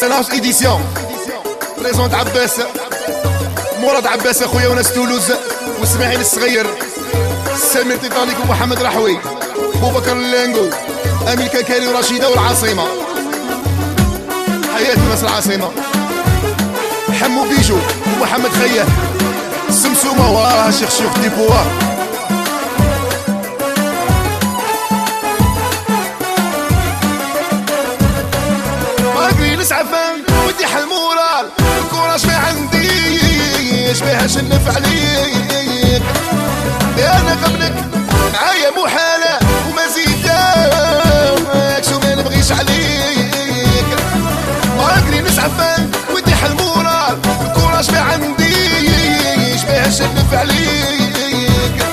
سناوس ايديسيون بريزونت عباس مراد عباس اخويا وناس تولوز واسماعيل الصغير سامر تيتانيك ومحمد رحوي بو بكر اللانجو امين كاكاري ورشيده والعاصمه حياه الناس العاصمه حمو بيجو ومحمد خياه السمسومه واه شيخ شيخ ديبواه نسعفان ودي حل مورال الكوراج ما عندي يشبهش النفع عليك. أنا قبلك معايا محالة وما زيداك شو ما نبغيش عليك. ما نسعفان ودي حل مورال الكوراج ما عندي يشبهش النفع عليك.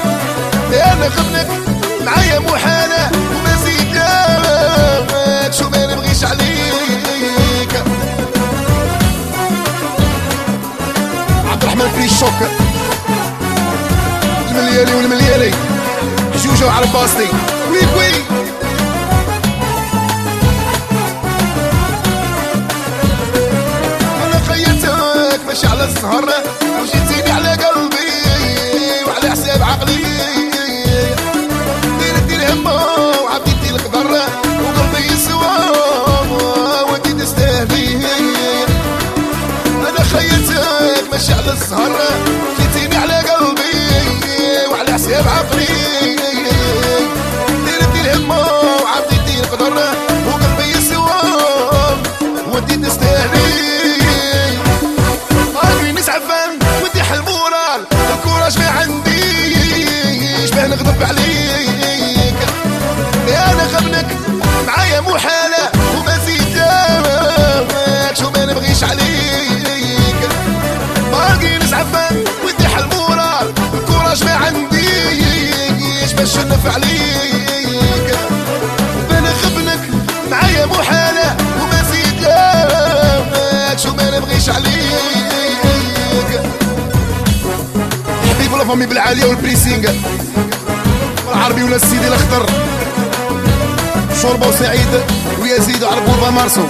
أنا قبلك معايا محالة وما الشوك المليالي والمليالي جوجو على باستي وي وي أنا خيرتك ماشي على السهر وجيتيني السهر جيتيني على قلبي وعلى حساب عقلي ديرتي الهمة وعطيتي القدر وقلبي يسوى ودي تستاهلي. قلبي نسعفان ودي حل مورال الكوراج ما عندي شبه نغضب عليك. أنا قبلك معايا وما خبنك معايا وما زيدك شو ما نبغيش عليك. حبيب فمي بالعالية والبريسينغ. والعربي ولا السيدي الأخضر. شوربة وسعيد ويزيد وعربوبة مارسو.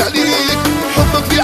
عليك حبك في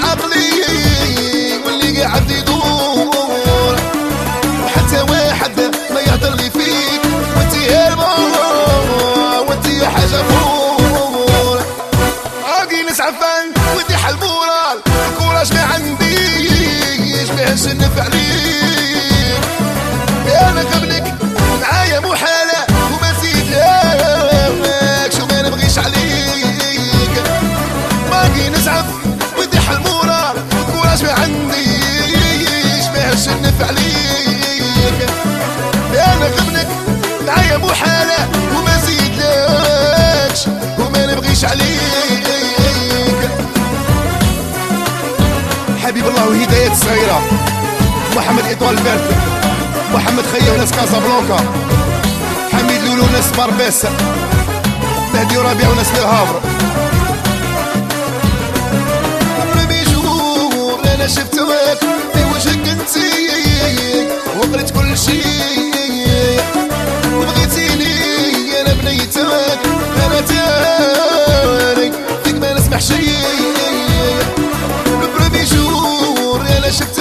نفع عليك. أنا قبلك معايا محالة وما زيدلكش وما نبغيش عليك. حبيب الله وهداية الصغيرة محمد إطوال فيرت محمد خيا وناس كازابلانكا. حميد لولو وناس باربيس. مهدي ربيع وناس الهافر وجهك انتيك وقريت كل شي وبغيتيني أنا بنيتك أنا تارك فيك ما نسمح شي البرومي أنا شفت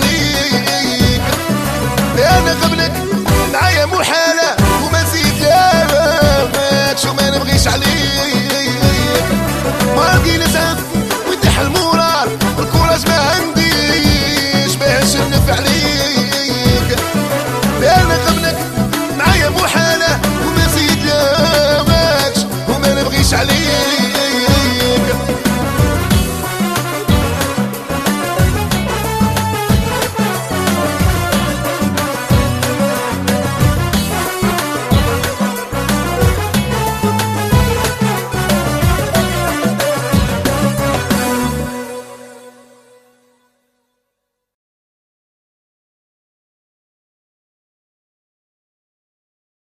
عليك. أنا قبلك معايا محالة وما زيد لا شو ما نبغيش عليك. ما نبغي نزعف